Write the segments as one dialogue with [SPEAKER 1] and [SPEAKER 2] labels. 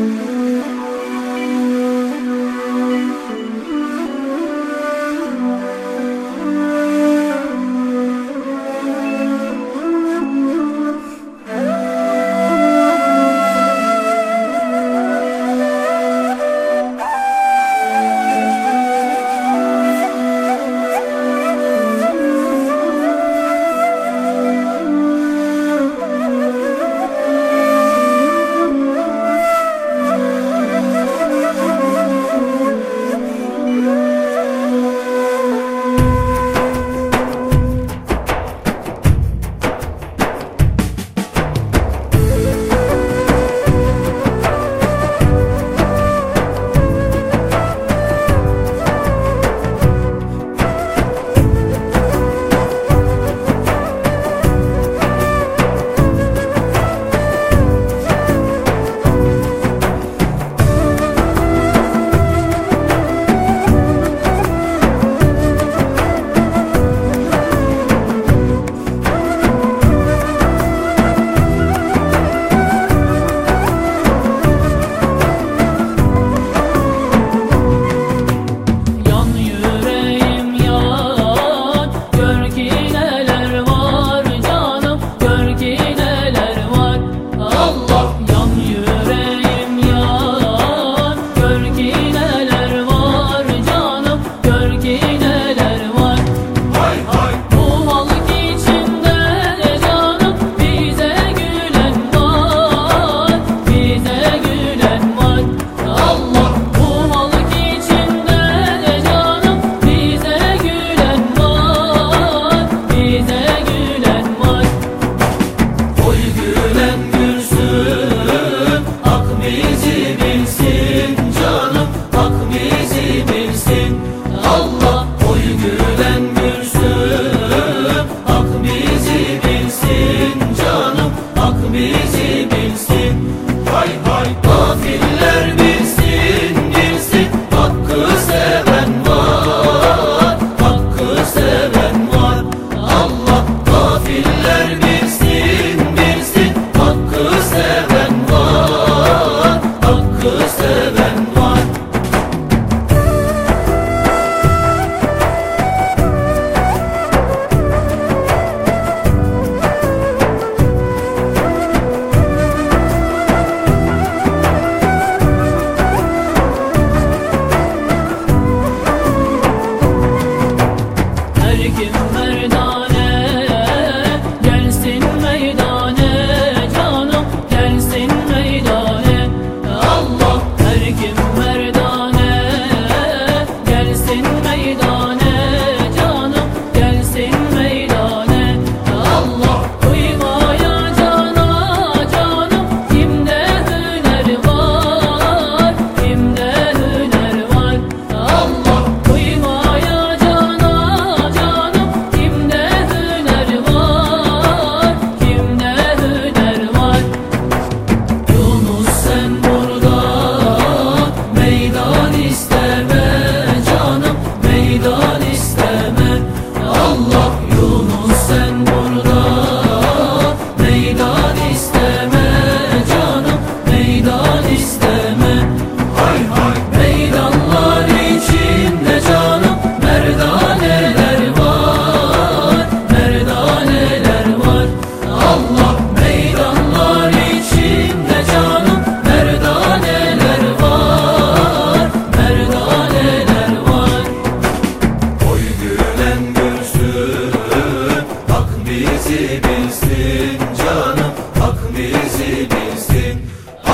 [SPEAKER 1] bilsin canım Hak bizi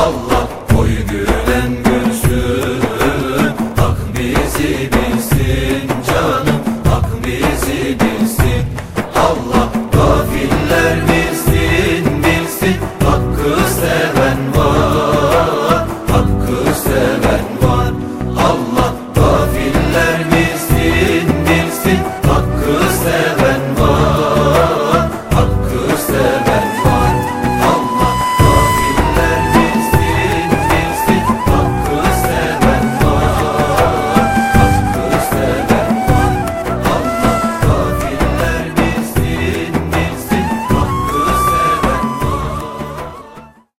[SPEAKER 1] Allah